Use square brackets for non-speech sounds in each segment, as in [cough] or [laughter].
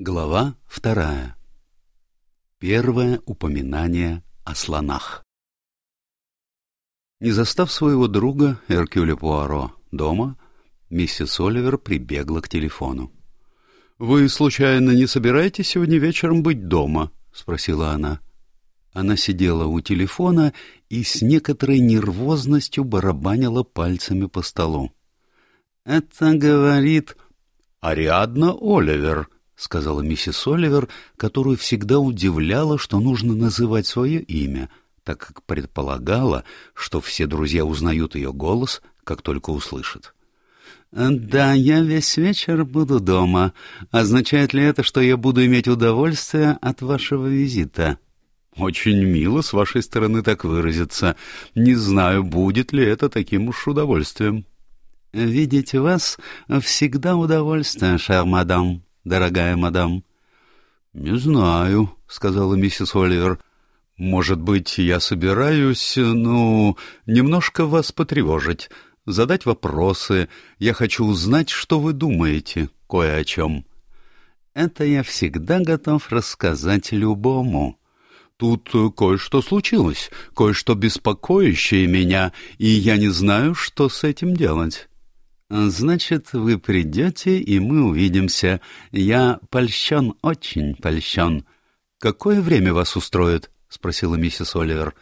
Глава вторая. Первое упоминание о слонах. Не застав своего друга Эркюля Пуаро дома, миссис Оливер прибегла к телефону. — Вы, случайно, не собираетесь сегодня вечером быть дома? — спросила она. Она сидела у телефона и с некоторой нервозностью барабанила пальцами по столу. — Это говорит... — Ариадна Оливер, —— сказала миссис Оливер, которую всегда удивляло, что нужно называть свое имя, так как предполагала, что все друзья узнают ее голос, как только услышат. «Да, я весь вечер буду дома. Означает ли это, что я буду иметь удовольствие от вашего визита?» «Очень мило с вашей стороны так выразиться. Не знаю, будет ли это таким уж удовольствием». «Видеть вас всегда удовольствие, шер мадам», дорогая мадам? — Не знаю, — сказала миссис Оливер. — Может быть, я собираюсь, ну, немножко вас потревожить, задать вопросы. Я хочу узнать, что вы думаете кое о чем. — Это я всегда готов рассказать любому. Тут кое-что случилось, кое-что беспокоящее меня, и я не знаю, что с этим делать. «Значит, вы придете, и мы увидимся. Я польщен, очень польщен». «Какое время вас устроит?» — спросила миссис Оливер.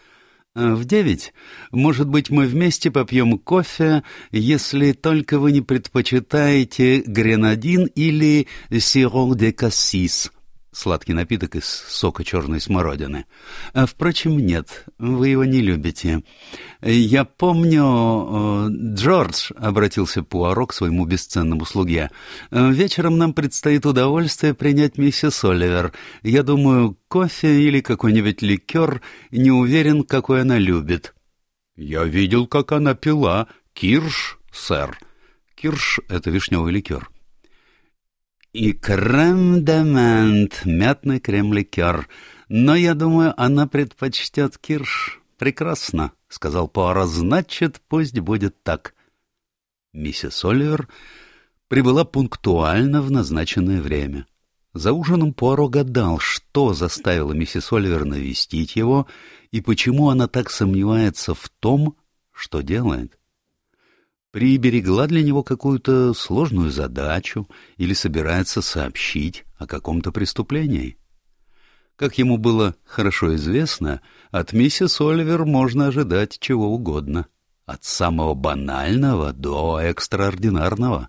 «В девять. Может быть, мы вместе попьем кофе, если только вы не предпочитаете гренадин или сирок де кассис сладкий напиток из сока черной смородины. А, впрочем, нет, вы его не любите. Я помню... Э, Джордж, — обратился Пуаро к своему бесценному слуге, — вечером нам предстоит удовольствие принять миссис Оливер. Я думаю, кофе или какой-нибудь ликер, не уверен, какой она любит. — Я видел, как она пила. Кирш, сэр. Кирш — это вишневый ликер. — и крем-де-мент, мятный крем-ликер. Но, я думаю, она предпочтет кирш. Прекрасно, — сказал Пуаро, — значит, пусть будет так. Миссис Оливер прибыла пунктуально в назначенное время. За ужином Пуаро гадал, что заставило миссис Оливер навестить его и почему она так сомневается в том, что делает приберегла для него какую-то сложную задачу или собирается сообщить о каком-то преступлении. Как ему было хорошо известно, от миссис Оливер можно ожидать чего угодно, от самого банального до экстраординарного.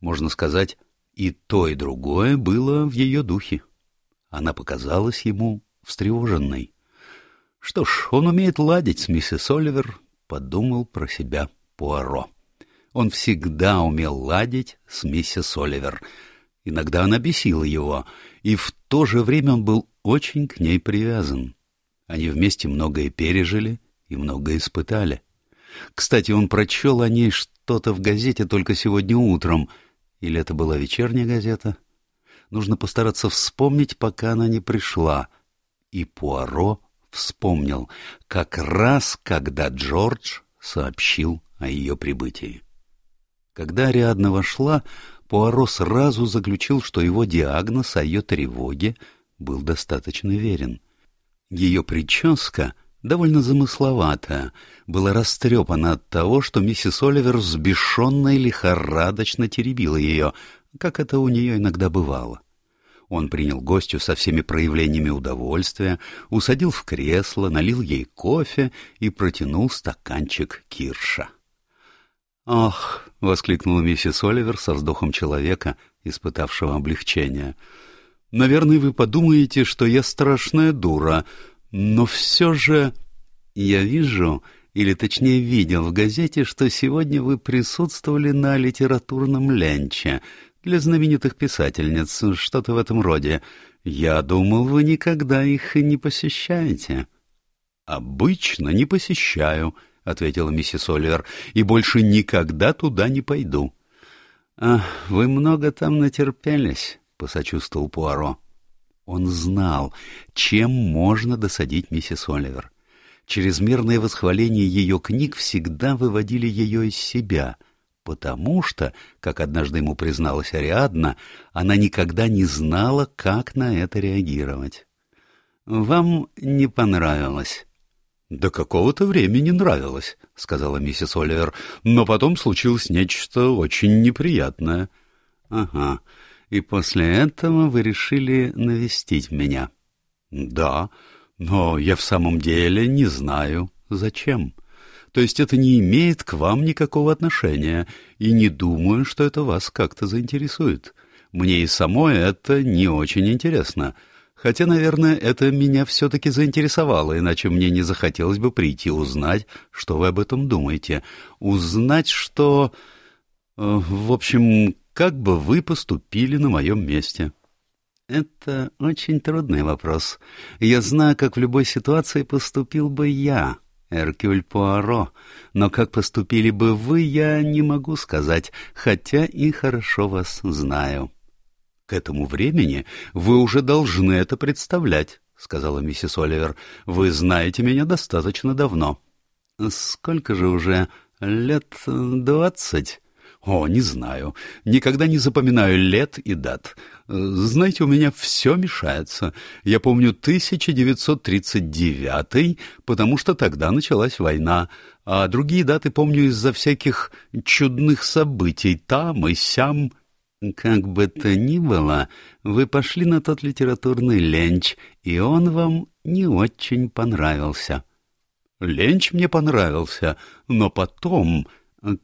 Можно сказать, и то, и другое было в ее духе. Она показалась ему встревоженной. Что ж, он умеет ладить с миссис Оливер, подумал про себя Пуаро. Он всегда умел ладить с миссис Оливер. Иногда она бесила его, и в то же время он был очень к ней привязан. Они вместе многое пережили и многое испытали. Кстати, он прочел о ней что-то в газете только сегодня утром. Или это была вечерняя газета? Нужно постараться вспомнить, пока она не пришла. И Пуаро вспомнил, как раз когда Джордж сообщил о ее прибытии. Когда Ариадна вошла, Пуаро сразу заключил, что его диагноз о ее тревоге был достаточно верен. Ее прическа, довольно замысловатая, была растрепана от того, что миссис Оливер взбешенно и лихорадочно теребила ее, как это у нее иногда бывало. Он принял гостю со всеми проявлениями удовольствия, усадил в кресло, налил ей кофе и протянул стаканчик кирша. «Ах!» — воскликнула миссис Оливер со вздохом человека, испытавшего облегчение. «Наверное, вы подумаете, что я страшная дура, но все же...» «Я вижу, или точнее видел в газете, что сегодня вы присутствовали на литературном ленче для знаменитых писательниц, что-то в этом роде. Я думал, вы никогда их не посещаете». «Обычно не посещаю», — ответила миссис Оливер, — и больше никогда туда не пойду. — А, вы много там натерпелись, — посочувствовал Пуаро. Он знал, чем можно досадить миссис Оливер. Чрезмерное восхваление ее книг всегда выводили ее из себя. Потому что, как однажды ему призналась Ариадна, она никогда не знала, как на это реагировать. «Вам не понравилось?» «До какого-то времени нравилось», — сказала миссис Оливер, «но потом случилось нечто очень неприятное». «Ага, и после этого вы решили навестить меня?» «Да, но я в самом деле не знаю, зачем». То есть это не имеет к вам никакого отношения, и не думаю, что это вас как-то заинтересует. Мне и самой это не очень интересно. Хотя, наверное, это меня все-таки заинтересовало, иначе мне не захотелось бы прийти узнать, что вы об этом думаете. Узнать, что... Э, в общем, как бы вы поступили на моем месте. Это очень трудный вопрос. Я знаю, как в любой ситуации поступил бы я. Эркюль Пуаро, но как поступили бы вы, я не могу сказать, хотя и хорошо вас знаю. — К этому времени вы уже должны это представлять, — сказала миссис Оливер. — Вы знаете меня достаточно давно. — Сколько же уже? Лет двадцать? О, не знаю. Никогда не запоминаю лет и дат. Знаете, у меня все мешается. Я помню 1939, потому что тогда началась война, а другие даты помню из-за всяких чудных событий там и сям. Как бы то ни было, вы пошли на тот литературный ленч, и он вам не очень понравился. Ленч мне понравился, но потом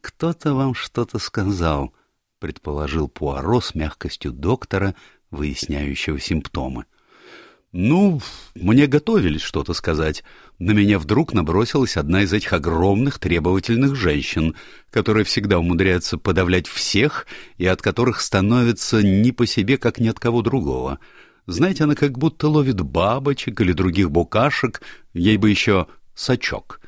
«Кто-то вам что-то сказал», — предположил Пуаро с мягкостью доктора, выясняющего симптомы. «Ну, мне готовились что-то сказать. На меня вдруг набросилась одна из этих огромных требовательных женщин, которые всегда умудряются подавлять всех и от которых становится не по себе, как ни от кого другого. Знаете, она как будто ловит бабочек или других букашек, ей бы еще сачок».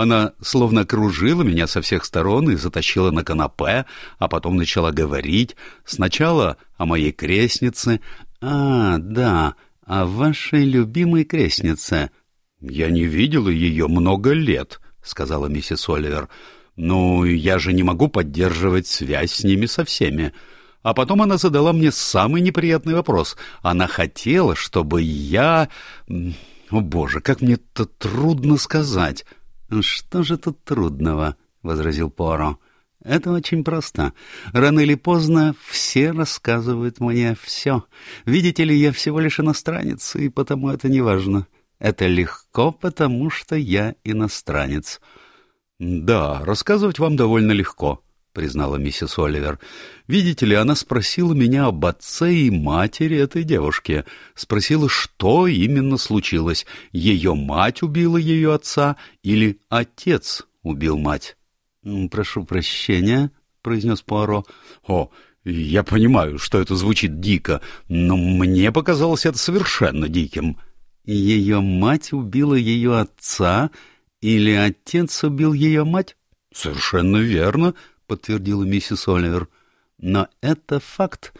Она словно кружила меня со всех сторон и затащила на канапе, а потом начала говорить сначала о моей крестнице. «А, да, о вашей любимой крестнице». «Я не видела ее много лет», — сказала миссис Оливер. «Ну, я же не могу поддерживать связь с ними со всеми». А потом она задала мне самый неприятный вопрос. Она хотела, чтобы я... О, боже, как мне это трудно сказать. «Что же тут трудного?» — возразил Поро. «Это очень просто. Рано или поздно все рассказывают мне все. Видите ли, я всего лишь иностранец, и потому это не важно. Это легко, потому что я иностранец». «Да, рассказывать вам довольно легко», — признала миссис Оливер. «Видите ли, она спросила меня об отце и матери этой девушки. Спросила, что именно случилось. Ее мать убила ее отца или отец убил мать?» «Прошу прощения», — произнес Пуаро. «О, я понимаю, что это звучит дико, но мне показалось это совершенно диким». «Ее мать убила ее отца или отец убил ее мать?» «Совершенно верно», подтвердила миссис Оливер. Но это факт.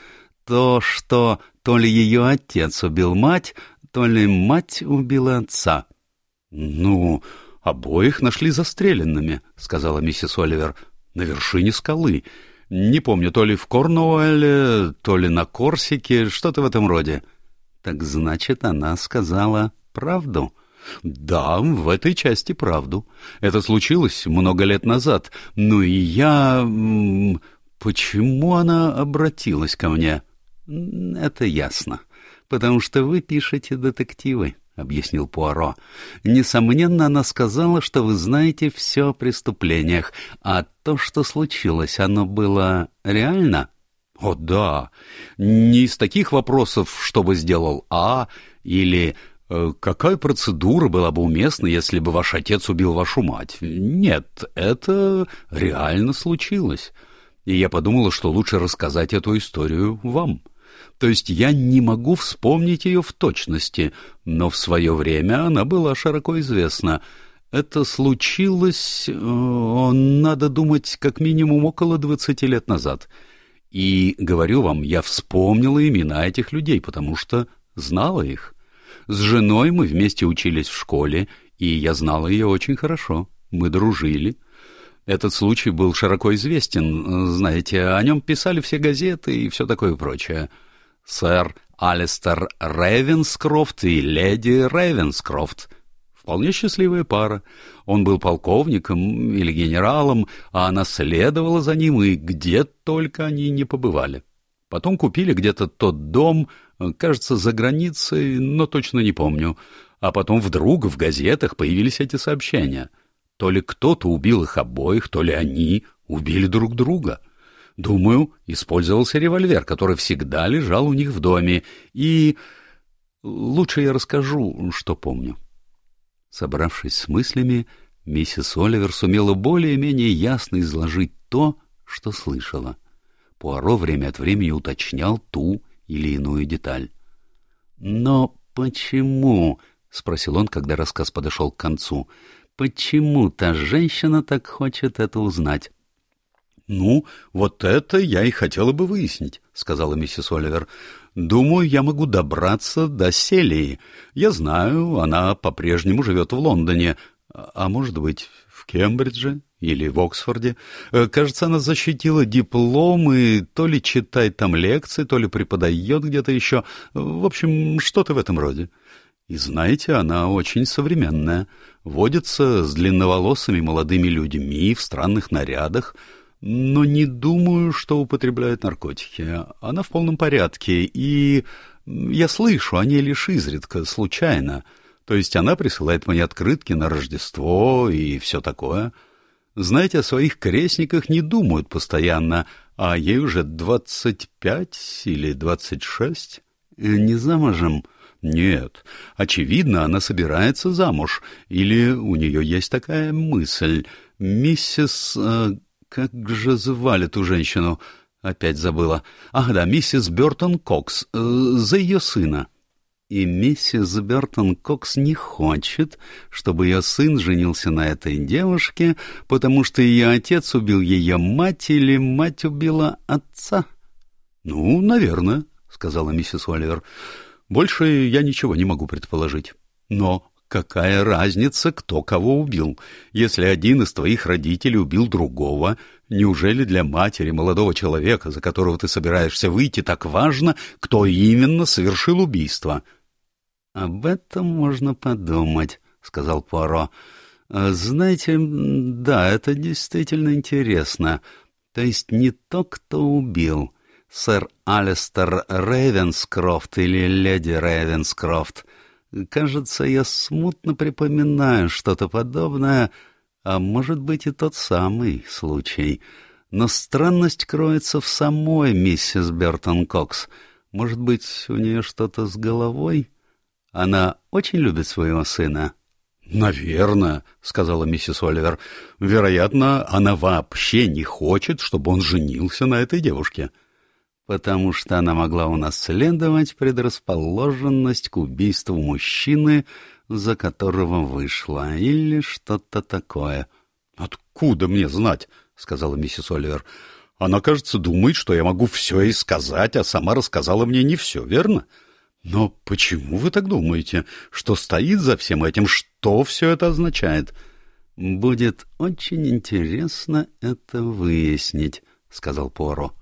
То, что то ли ее отец убил мать, то ли мать убила отца. — Ну, обоих нашли застреленными, — сказала миссис Оливер, — на вершине скалы. Не помню, то ли в Корнуэлле, то ли на Корсике, что-то в этом роде. — Так значит, она сказала правду? — да, в этой части правду. Это случилось много лет назад. Ну и я... Почему она обратилась ко мне? Это ясно. Потому что вы пишете детективы, — объяснил Пуаро. Несомненно, она сказала, что вы знаете все о преступлениях, а то, что случилось, оно было реально? О, да. Не из таких вопросов, что бы сделал А, или какая процедура была бы уместна, если бы ваш отец убил вашу мать? Нет, это реально случилось. И я подумала, что лучше рассказать эту историю вам. То есть я не могу вспомнить ее в точности, но в свое время она была широко известна. Это случилось, э, надо думать, как минимум около двадцати лет назад. И, говорю вам, я вспомнила имена этих людей, потому что знала их. С женой мы вместе учились в школе, и я знала ее очень хорошо. Мы дружили. Этот случай был широко известен, знаете, о нем писали все газеты и все такое прочее. Сэр Алистер Рейвенскрофт и леди Рейвенскрофт. Вполне счастливая пара. Он был полковником или генералом, а она следовала за ним, и где только они не побывали. Потом купили где-то тот дом, кажется, за границей, но точно не помню. А потом вдруг в газетах появились эти сообщения. То ли кто-то убил их обоих, то ли они убили друг друга. Думаю, использовался револьвер, который всегда лежал у них в доме, и... Лучше я расскажу, что помню. Собравшись с мыслями, миссис Оливер сумела более-менее ясно изложить то, что слышала. Пуаро время от времени уточнял ту или иную деталь. «Но почему?» — спросил он, когда рассказ подошел к концу. «Почему та женщина так хочет это узнать?» «Ну, вот это я и хотела бы выяснить», — сказала миссис Оливер. «Думаю, я могу добраться до Селии. Я знаю, она по-прежнему живет в Лондоне, а может быть, в Кембридже или в Оксфорде. Э, кажется, она защитила диплом и то ли читает там лекции, то ли преподает где-то еще. В общем, что-то в этом роде. И знаете, она очень современная. Водится с длинноволосыми молодыми людьми в странных нарядах, но не думаю, что употребляет наркотики. Она в полном порядке, и я слышу о ней лишь изредка, случайно. То есть она присылает мне открытки на Рождество и все такое. Знаете, о своих крестниках не думают постоянно, а ей уже двадцать пять или двадцать шесть. Не замужем? Нет. Очевидно, она собирается замуж. Или у нее есть такая мысль. Миссис... Э, как же звали ту женщину? Опять забыла. Ах да, миссис Бертон Кокс, э, за ее сына. И миссис Бертон Кокс не хочет, чтобы ее сын женился на этой девушке, потому что ее отец убил ее мать или мать убила отца. — Ну, наверное, — сказала миссис Оливер. — Больше я ничего не могу предположить. Но Какая разница, кто кого убил? Если один из твоих родителей убил другого, неужели для матери молодого человека, за которого ты собираешься выйти, так важно, кто именно совершил убийство? — Об этом можно подумать, — сказал Пуаро. «А — Знаете, да, это действительно интересно. То есть не то, кто убил, сэр Алистер Рейвенскрофт или леди Рейвенскрофт — Кажется, я смутно припоминаю что-то подобное, а может быть и тот самый случай. Но странность кроется в самой миссис Бертон Кокс. Может быть, у нее что-то с головой? Она очень любит своего сына. «Наверное», — сказала миссис Оливер. «Вероятно, она вообще не хочет, чтобы он женился на этой девушке» потому что она могла унаследовать предрасположенность к убийству мужчины, за которого вышла, или что-то такое. — Откуда мне знать? — сказала миссис Оливер. — Она, кажется, думает, что я могу все и сказать, а сама рассказала мне не все, верно? Но почему вы так думаете? Что стоит за всем этим? Что все это означает? — Будет очень интересно это выяснить, — сказал Пуаро.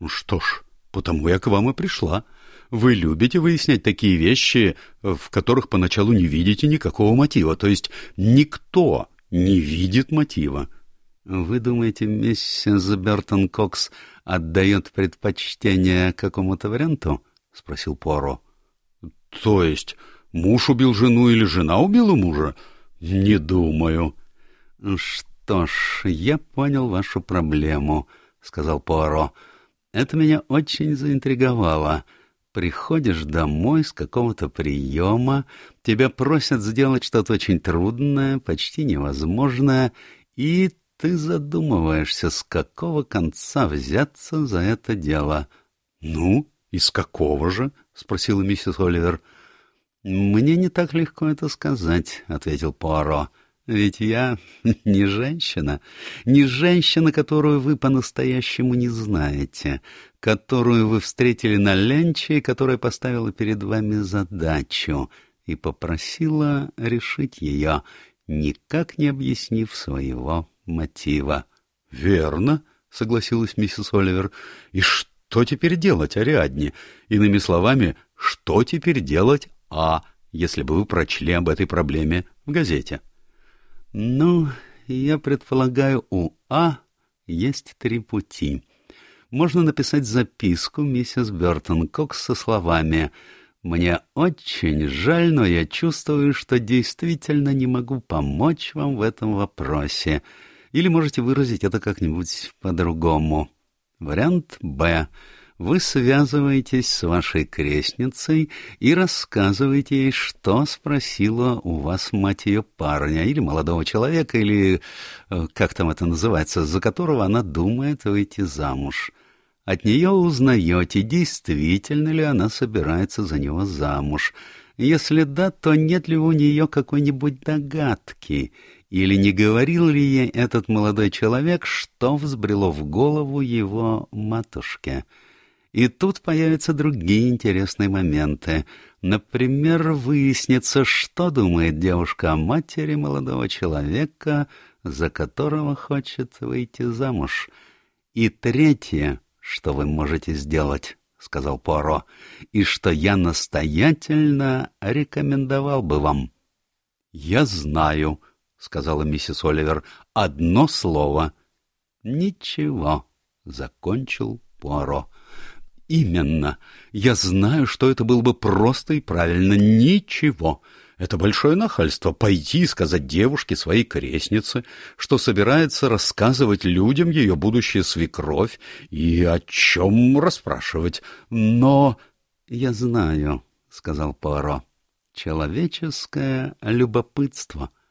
Ну что ж, потому я к вам и пришла. Вы любите выяснять такие вещи, в которых поначалу не видите никакого мотива, то есть никто не видит мотива. Вы думаете, миссис Бертон Кокс отдает предпочтение какому-то варианту? — спросил Пуаро. — То есть муж убил жену или жена убила мужа? — Не думаю. — Что ж, я понял вашу проблему, — сказал Пуаро. — это меня очень заинтриговало. Приходишь домой с какого-то приема, тебя просят сделать что-то очень трудное, почти невозможное, и ты задумываешься, с какого конца взяться за это дело. — Ну, и с какого же? — спросила миссис Оливер. — Мне не так легко это сказать, — ответил Пуаро. — ведь я [laughs] не женщина, не женщина, которую вы по-настоящему не знаете, которую вы встретили на ленче и которая поставила перед вами задачу и попросила решить ее, никак не объяснив своего мотива. — Верно, — согласилась миссис Оливер. — И что теперь делать, Ариадне? Иными словами, что теперь делать А, если бы вы прочли об этой проблеме в газете? — Ну, я предполагаю, у А есть три пути. Можно написать записку миссис Бертон Кокс со словами «Мне очень жаль, но я чувствую, что действительно не могу помочь вам в этом вопросе». Или можете выразить это как-нибудь по-другому. Вариант «Б». Вы связываетесь с вашей крестницей и рассказываете ей, что спросила у вас мать ее парня или молодого человека, или э, как там это называется, за которого она думает выйти замуж. От нее узнаете, действительно ли она собирается за него замуж. Если да, то нет ли у нее какой-нибудь догадки, или не говорил ли ей этот молодой человек, что взбрело в голову его матушке. И тут появятся другие интересные моменты. Например, выяснится, что думает девушка о матери молодого человека, за которого хочет выйти замуж. И третье — что вы можете сделать, — сказал Пуаро, — и что я настоятельно рекомендовал бы вам. — Я знаю, — сказала миссис Оливер, — одно слово. — Ничего, — закончил Пуаро. — Именно. Я знаю, что это было бы просто и правильно. Ничего. — это большое нахальство — пойти и сказать девушке своей крестнице, что собирается рассказывать людям ее будущая свекровь и о чем расспрашивать. Но... — Я знаю, — сказал Пуаро, — человеческое любопытство. —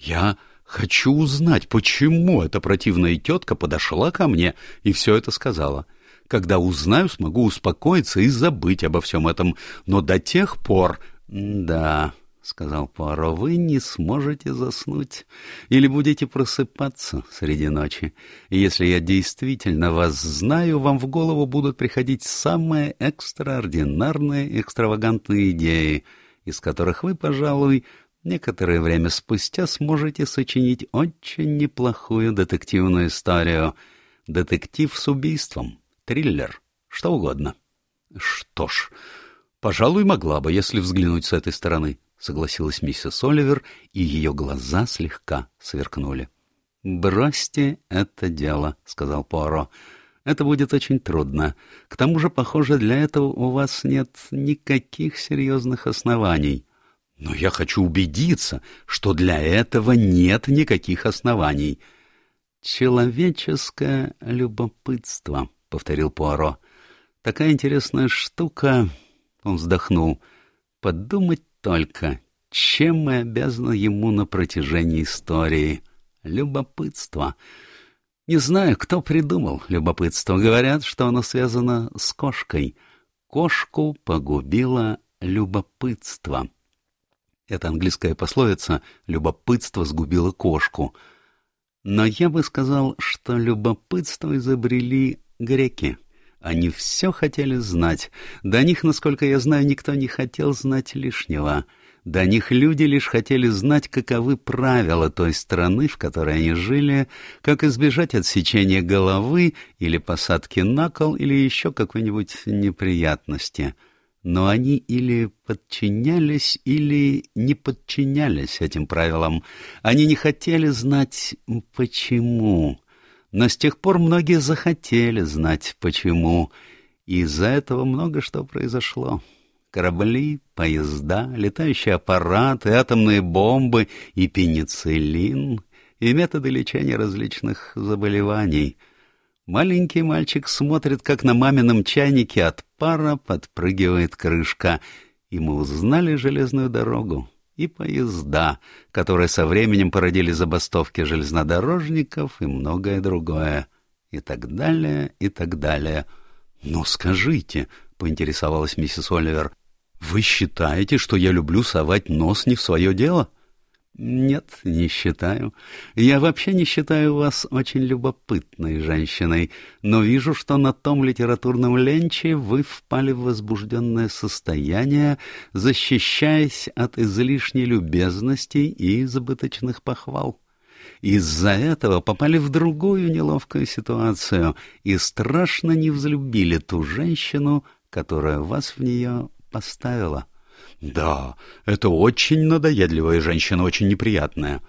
Я хочу узнать, почему эта противная тетка подошла ко мне и все это сказала. Когда узнаю, смогу успокоиться и забыть обо всем этом, но до тех пор... Да, — сказал Пуаро, — вы не сможете заснуть или будете просыпаться среди ночи. И если я действительно вас знаю, вам в голову будут приходить самые экстраординарные, экстравагантные идеи, из которых вы, пожалуй, некоторое время спустя сможете сочинить очень неплохую детективную историю. Детектив с убийством, триллер, что угодно. Что ж, пожалуй, могла бы, если взглянуть с этой стороны. — согласилась миссис Оливер, и ее глаза слегка сверкнули. — Бросьте это дело, — сказал Пуаро. — Это будет очень трудно. К тому же, похоже, для этого у вас нет никаких серьезных оснований. — Но я хочу убедиться, что для этого нет никаких оснований. — Человеческое любопытство, — повторил Пуаро. — Такая интересная штука... Он вздохнул. — Подумать только, чем мы обязаны ему на протяжении истории? Любопытство. Не знаю, кто придумал любопытство. Говорят, что оно связано с кошкой. Кошку погубило любопытство. Это английская пословица «любопытство сгубило кошку». Но я бы сказал, что любопытство изобрели греки. Они все хотели знать. До них, насколько я знаю, никто не хотел знать лишнего. До них люди лишь хотели знать, каковы правила той страны, в которой они жили, как избежать отсечения головы или посадки на кол или еще какой-нибудь неприятности. Но они или подчинялись, или не подчинялись этим правилам. Они не хотели знать, почему. Но с тех пор многие захотели знать, почему, и из-за этого много что произошло. Корабли, поезда, летающие аппараты, атомные бомбы и пенициллин, и методы лечения различных заболеваний. Маленький мальчик смотрит, как на мамином чайнике от пара подпрыгивает крышка, и мы узнали железную дорогу и поезда, которые со временем породили забастовки железнодорожников и многое другое, и так далее, и так далее. «Но скажите», — поинтересовалась миссис Оливер, — «вы считаете, что я люблю совать нос не в свое дело?» «Нет, не считаю. Я вообще не считаю вас очень любопытной женщиной, но вижу, что на том литературном ленче вы впали в возбужденное состояние, защищаясь от излишней любезности и избыточных похвал. из-за этого попали в другую неловкую ситуацию и страшно не взлюбили ту женщину, которая вас в нее поставила. Да, это очень надоедливая женщина, очень неприятная.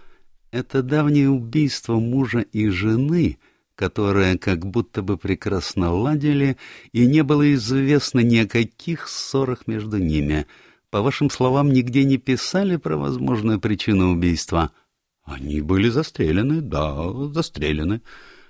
Это давнее убийство мужа и жены, которые как будто бы прекрасно ладили, и не было известно ни о каких ссорах между ними. По вашим словам, нигде не писали про возможную причину убийства? Они были застрелены, да, застрелены.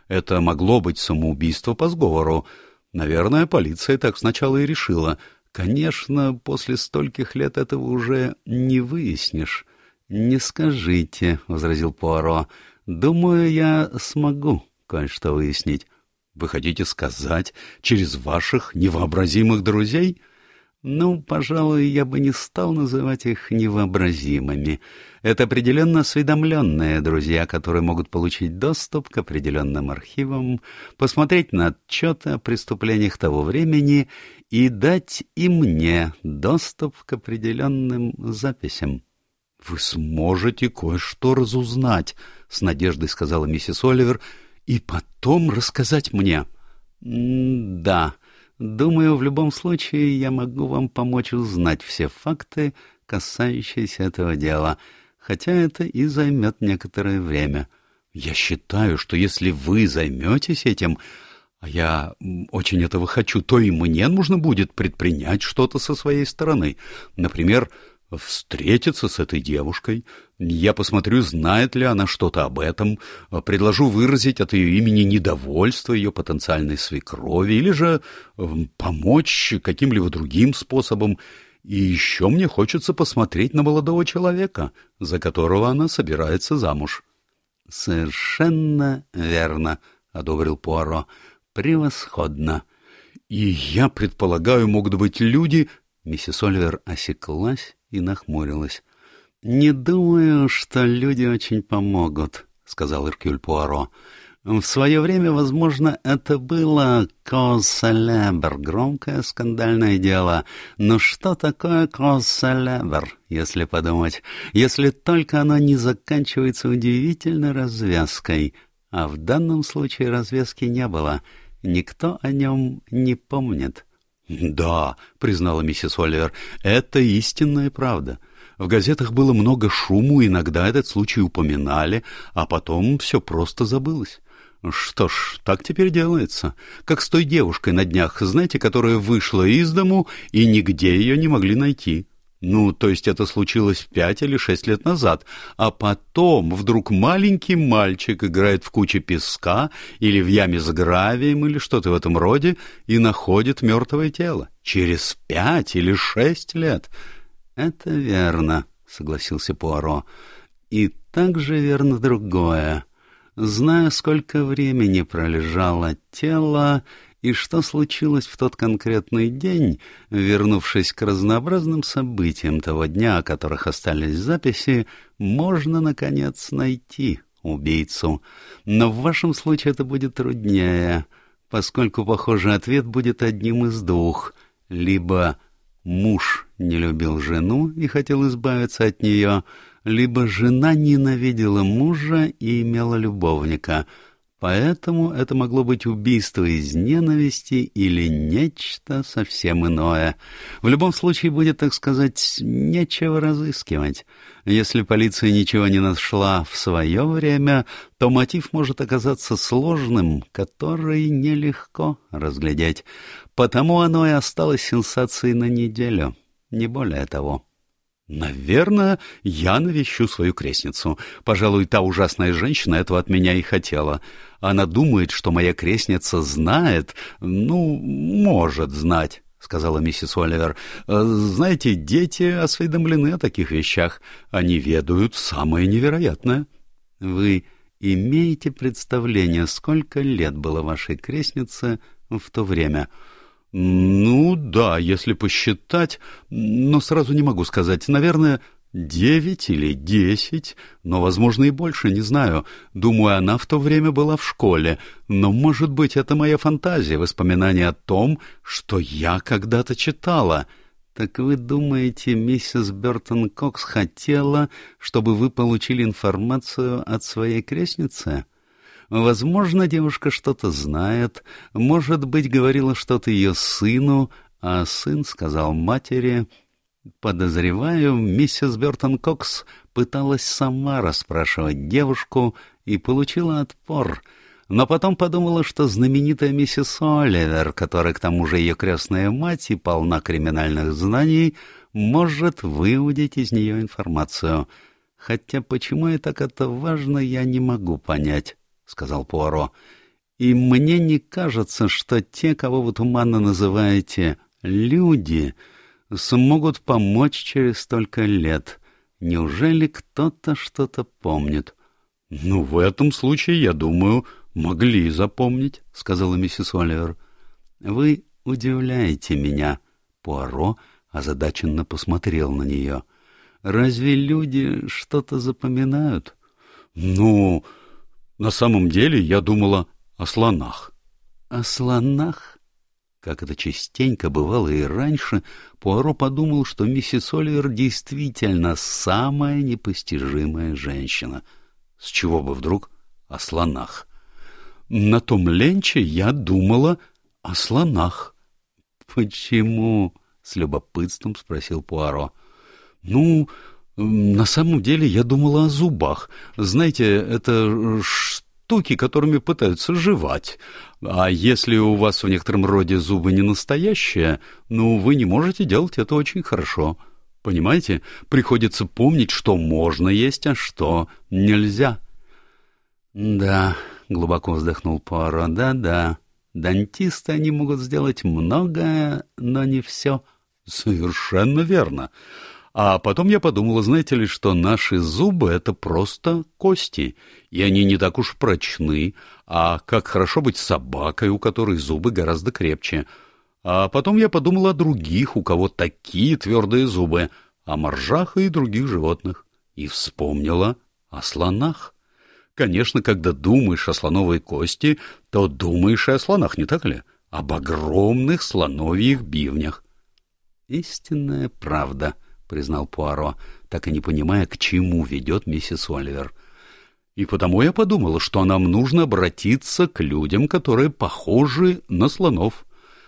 Это могло быть самоубийство по сговору. Наверное, полиция так сначала и решила — Конечно, после стольких лет этого уже не выяснишь. Не скажите, — возразил Пуаро. Думаю, я смогу кое-что выяснить. Вы хотите сказать, через ваших невообразимых друзей? Ну, пожалуй, я бы не стал называть их невообразимыми. Это определенно осведомленные друзья, которые могут получить доступ к определенным архивам, посмотреть на отчеты о преступлениях того времени и дать и мне доступ к определенным записям. — Вы сможете кое-что разузнать, — с надеждой сказала миссис Оливер, — и потом рассказать мне. — Да, думаю, в любом случае я могу вам помочь узнать все факты, касающиеся этого дела, хотя это и займет некоторое время. Я считаю, что если вы займетесь этим, а я очень этого хочу, то и мне нужно будет предпринять что-то со своей стороны. Например, встретиться с этой девушкой. Я посмотрю, знает ли она что-то об этом, предложу выразить от ее имени недовольство ее потенциальной свекрови или же помочь каким-либо другим способом. И еще мне хочется посмотреть на молодого человека, за которого она собирается замуж. — Совершенно верно, — одобрил Пуаро. Превосходно. И я предполагаю, могут быть люди... Миссис Оливер осеклась и нахмурилась. «Не думаю, что люди очень помогут», — сказал Иркюль Пуаро. «В свое время, возможно, это было «кос селебр» — громкое скандальное дело. Но что такое «кос селебр», если подумать, если только оно не заканчивается удивительной развязкой? А в данном случае развязки не было — Никто о нем не помнит. «Да», — признала миссис Оливер, — «это истинная правда. В газетах было много шуму, иногда этот случай упоминали, а потом все просто забылось. Что ж, так теперь делается. Как с той девушкой на днях, знаете, которая вышла из дому, и нигде ее не могли найти. Ну, то есть это случилось пять или шесть лет назад, а потом вдруг маленький мальчик играет в куче песка или в яме с гравием или что-то в этом роде и находит мертвое тело. Через пять или шесть лет. Это верно, согласился Пуаро. И также верно другое. Зная, сколько времени пролежало тело, и что случилось в тот конкретный день, вернувшись к разнообразным событиям того дня, о которых остались записи, можно, наконец, найти убийцу. Но в вашем случае это будет труднее, поскольку, похоже, ответ будет одним из двух. Либо муж не любил жену и хотел избавиться от нее, либо жена ненавидела мужа и имела любовника — Поэтому это могло быть убийство из ненависти или нечто совсем иное. В любом случае будет, так сказать, нечего разыскивать. Если полиция ничего не нашла в свое время, то мотив может оказаться сложным, который нелегко разглядеть. Потому оно и осталось сенсацией на неделю, не более того. Наверное, я навещу свою крестницу. Пожалуй, та ужасная женщина этого от меня и хотела. Она думает, что моя крестница знает, ну, может знать. — сказала миссис Оливер. «Э, «Знаете, дети осведомлены о таких вещах. Они ведают самое невероятное». «Вы имеете представление, сколько лет было вашей крестнице в то время?» «Ну, да, если посчитать, но сразу не могу сказать. Наверное, девять или десять, но, возможно, и больше, не знаю. Думаю, она в то время была в школе, но, может быть, это моя фантазия, воспоминание о том, что я когда-то читала. Так вы думаете, миссис Бертон Кокс хотела, чтобы вы получили информацию от своей крестницы? Возможно, девушка что-то знает, может быть, говорила что-то ее сыну, а сын сказал матери... Подозреваю, миссис Бертон Кокс пыталась сама расспрашивать девушку и получила отпор, но потом подумала, что знаменитая миссис Оливер, которая к тому же ее крестная мать и полна криминальных знаний, может выудить из нее информацию. Хотя почему и так это важно, я не могу понять, — сказал Пуаро. И мне не кажется, что те, кого вы туманно называете «люди», смогут помочь через столько лет. Неужели кто-то что-то помнит? — Ну, в этом случае, я думаю, могли запомнить, — сказала миссис Оливер. — Вы удивляете меня. Пуаро озадаченно посмотрел на нее. — Разве люди что-то запоминают? — Ну, на самом деле я думала о слонах. — О слонах? Как это частенько бывало и раньше, Пуаро подумал, что миссис Оливер действительно самая непостижимая женщина. С чего бы вдруг о слонах? На том ленче я думала о слонах. — Почему? — с любопытством спросил Пуаро. — Ну, на самом деле я думала о зубах. Знаете, это штуки, которыми пытаются жевать. А если у вас в некотором роде зубы не настоящие, ну, вы не можете делать это очень хорошо. Понимаете? Приходится помнить, что можно есть, а что нельзя. Да, глубоко вздохнул Пуаро, да-да. Дантисты они могут сделать многое, но не все. Совершенно верно. А потом я подумала, знаете ли, что наши зубы — это просто кости, и они не так уж прочны, а как хорошо быть собакой, у которой зубы гораздо крепче. А потом я подумала о других, у кого такие твердые зубы, о моржах и других животных, и вспомнила о слонах. Конечно, когда думаешь о слоновой кости, то думаешь и о слонах, не так ли? Об огромных слоновьих бивнях. Истинная правда — признал Пуаро, так и не понимая, к чему ведет миссис Оливер. И потому я подумала, что нам нужно обратиться к людям, которые похожи на слонов,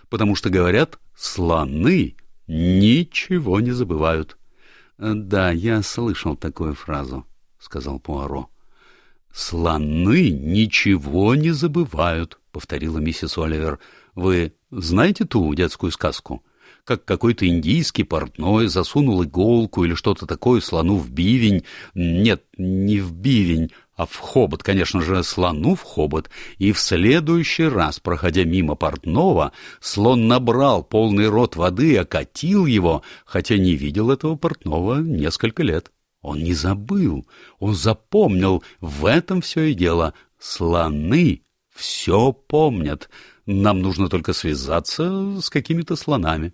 потому что, говорят, слоны ничего не забывают. — Да, я слышал такую фразу, — сказал Пуаро. — Слоны ничего не забывают, — повторила миссис Оливер. — Вы знаете ту детскую сказку? — как какой-то индийский портной засунул иголку или что-то такое слону в бивень. Нет, не в бивень, а в хобот, конечно же, слону в хобот, и в следующий раз, проходя мимо портного, слон набрал полный рот воды и окатил его, хотя не видел этого портного несколько лет. Он не забыл, он запомнил, в этом все и дело. Слоны все помнят, нам нужно только связаться с какими-то слонами.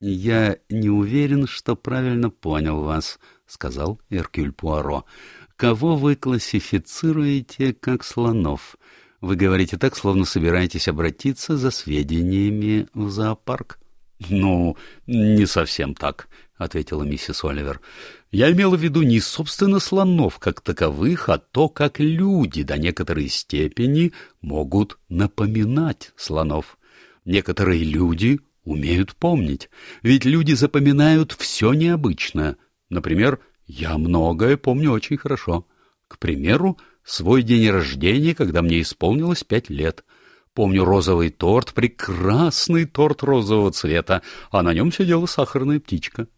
«Я не уверен, что правильно понял вас», — сказал Эркюль Пуаро. «Кого вы классифицируете как слонов? Вы говорите так, словно собираетесь обратиться за сведениями в зоопарк». «Ну, не совсем так», — ответила миссис Оливер. «Я имела в виду не собственно слонов как таковых, а то, как люди до некоторой степени могут напоминать слонов. Некоторые люди умеют помнить, ведь люди запоминают все необычное. Например, я многое помню очень хорошо. К примеру, свой день рождения, когда мне исполнилось пять лет. Помню розовый торт, прекрасный торт розового цвета, а на нем сидела сахарная птичка.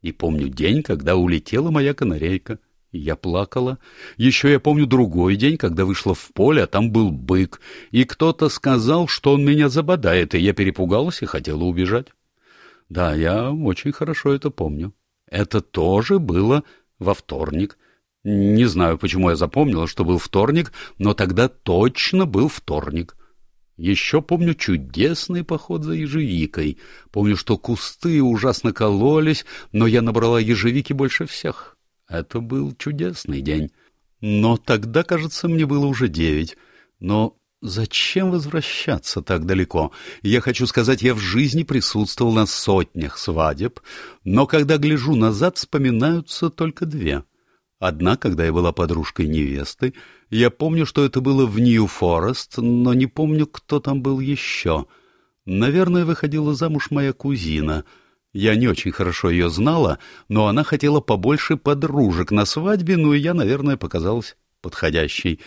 И помню день, когда улетела моя канарейка — я плакала. Еще я помню другой день, когда вышла в поле, а там был бык, и кто-то сказал, что он меня забодает, и я перепугалась и хотела убежать. Да, я очень хорошо это помню. Это тоже было во вторник. Не знаю, почему я запомнила, что был вторник, но тогда точно был вторник. Еще помню чудесный поход за ежевикой. Помню, что кусты ужасно кололись, но я набрала ежевики больше всех. Это был чудесный день. Но тогда, кажется, мне было уже девять. Но зачем возвращаться так далеко? Я хочу сказать, я в жизни присутствовал на сотнях свадеб, но когда гляжу назад, вспоминаются только две. Одна, когда я была подружкой невесты, я помню, что это было в Нью-Форест, но не помню, кто там был еще. Наверное, выходила замуж моя кузина. Я не очень хорошо ее знала, но она хотела побольше подружек на свадьбе, ну и я, наверное, показалась подходящей.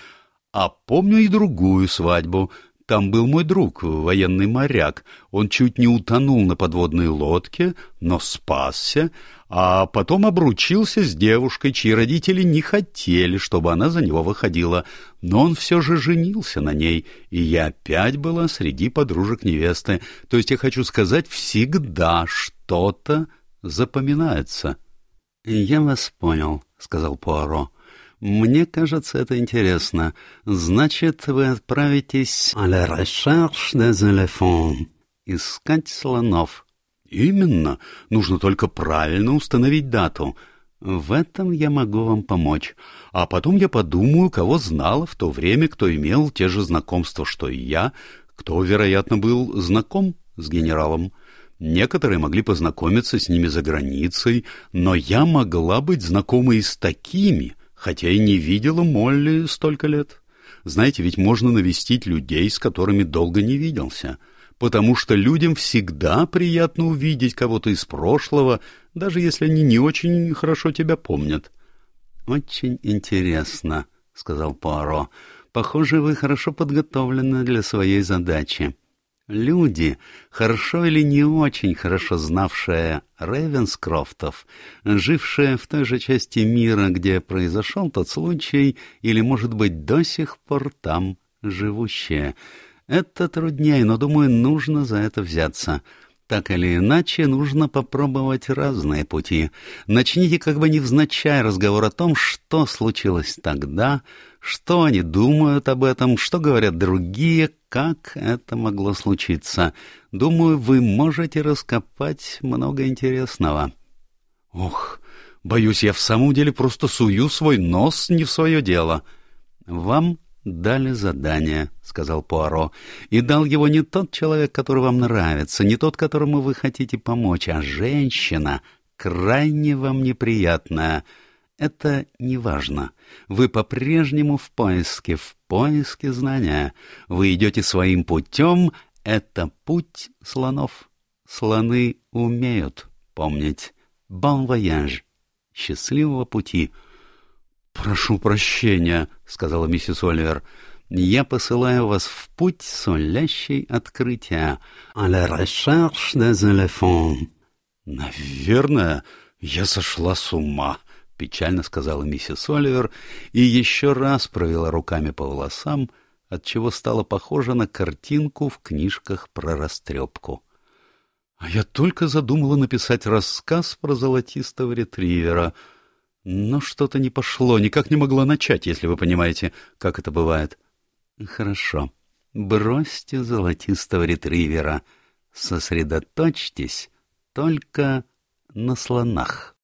А помню и другую свадьбу. Там был мой друг, военный моряк. Он чуть не утонул на подводной лодке, но спасся, а потом обручился с девушкой, чьи родители не хотели, чтобы она за него выходила. Но он все же женился на ней, и я опять была среди подружек невесты. То есть я хочу сказать, всегда что-то запоминается. — Я вас понял, — сказал Пуаро. Мне кажется, это интересно. Значит, вы отправитесь à la recherche des éléphants. Искать слонов. Именно. Нужно только правильно установить дату. В этом я могу вам помочь. А потом я подумаю, кого знала в то время, кто имел те же знакомства, что и я, кто, вероятно, был знаком с генералом. Некоторые могли познакомиться с ними за границей, но я могла быть знакомой с такими, хотя и не видела Молли столько лет. Знаете, ведь можно навестить людей, с которыми долго не виделся, потому что людям всегда приятно увидеть кого-то из прошлого, даже если они не очень хорошо тебя помнят. — Очень интересно, — сказал Пуаро. — Похоже, вы хорошо подготовлены для своей задачи. — Люди, хорошо или не очень хорошо знавшие Ревенскрофтов, жившие в той же части мира, где произошел тот случай, или, может быть, до сих пор там живущие. Это труднее, но, думаю, нужно за это взяться. Так или иначе, нужно попробовать разные пути. Начните как бы невзначай разговор о том, что случилось тогда, что они думают об этом, что говорят другие, как это могло случиться. Думаю, вы можете раскопать много интересного. Ох, боюсь, я в самом деле просто сую свой нос не в свое дело. Вам дали задание, — сказал Пуаро, — и дал его не тот человек, который вам нравится, не тот, которому вы хотите помочь, а женщина, крайне вам неприятная. Это не важно. Вы по-прежнему в поиске, в поиске знания. Вы идете своим путем, это путь слонов. Слоны умеют помнить. Bon voyage. Счастливого пути. «Прошу прощения», — сказала миссис Оливер. «Я посылаю вас в путь, сулящий открытия. À la recherche des éléphants». «Наверное, я сошла с ума», — печально сказала миссис Оливер и еще раз провела руками по волосам, отчего стала похожа на картинку в книжках про растрепку. А я только задумала написать рассказ про золотистого ретривера — но что-то не пошло, никак не могла начать, если вы понимаете, как это бывает. Хорошо. Бросьте золотистого ретривера. Сосредоточьтесь только на слонах.